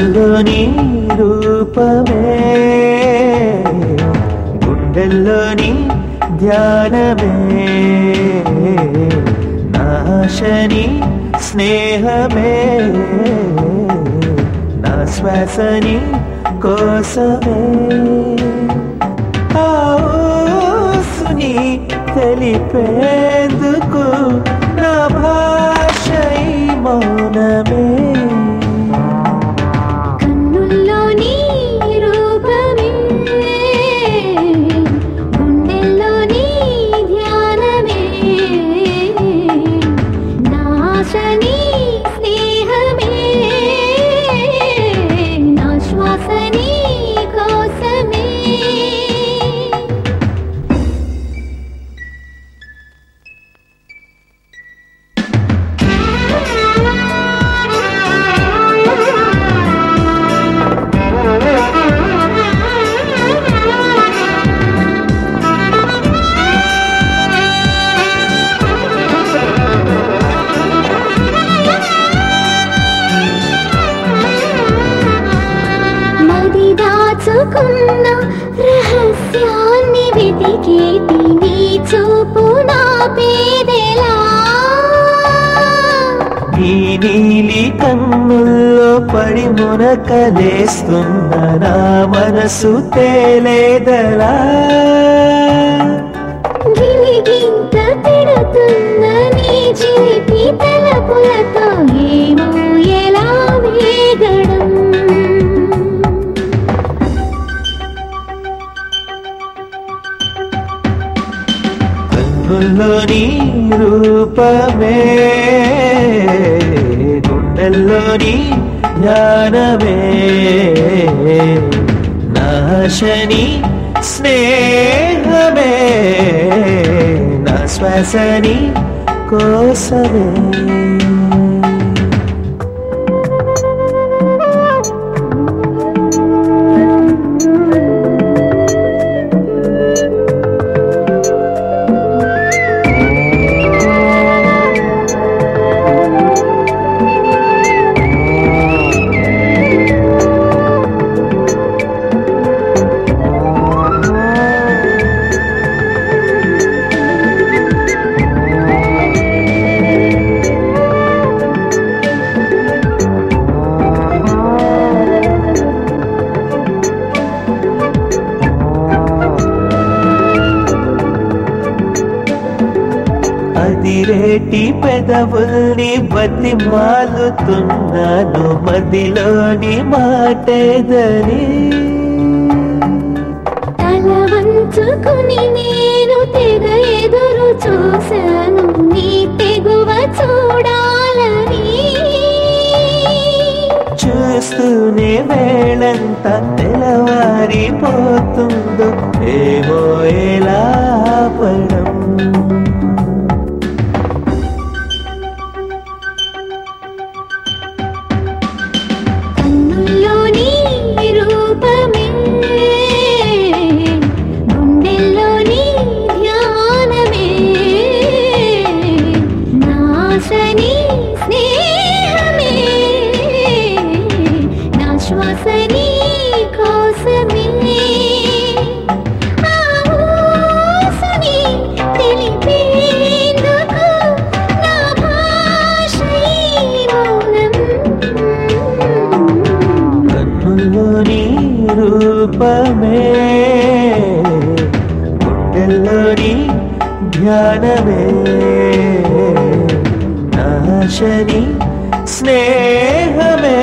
నీ రూపమే గుండెల్లోని ధ్యానమే నాశని స్నేహమే. నా శ్వాసని కోసమే. ఆ ఊసుని తెలిపేందుకు దాచుకున్న రహస్యాన్ని వెతికేటి నీ చూపు నా పేదెలా? నీలి కన్నుల్లో పడి మునకలేస్తున్న నా మనసు తేలేదలా? గిలిగింత పెడుతున్న నీ చిలిపి తలపులతో కన్నుల్లో నీ రూపమే. గుండెల్లో నీ జ్ఞానమే. నాశని స్నేహమే. నా శ్వాసని కోసమే. అదిరేటి పెదవుల్ని బతి మాలుతున్నాను మదిలోని మాటేదని తల వంచుకుని నేను తెగ ఎదురు చూశాను నీ తెగువ చూడాలని. చూస్తూనే వేళంతా తెల్లవారిపోతుందో ఏమో ఎలా నాశని స్నేహమే. నా శ్వాసని కోసమే. రూపమే గుండెల్లోని ధ్యానమే. शनि स्नेहमे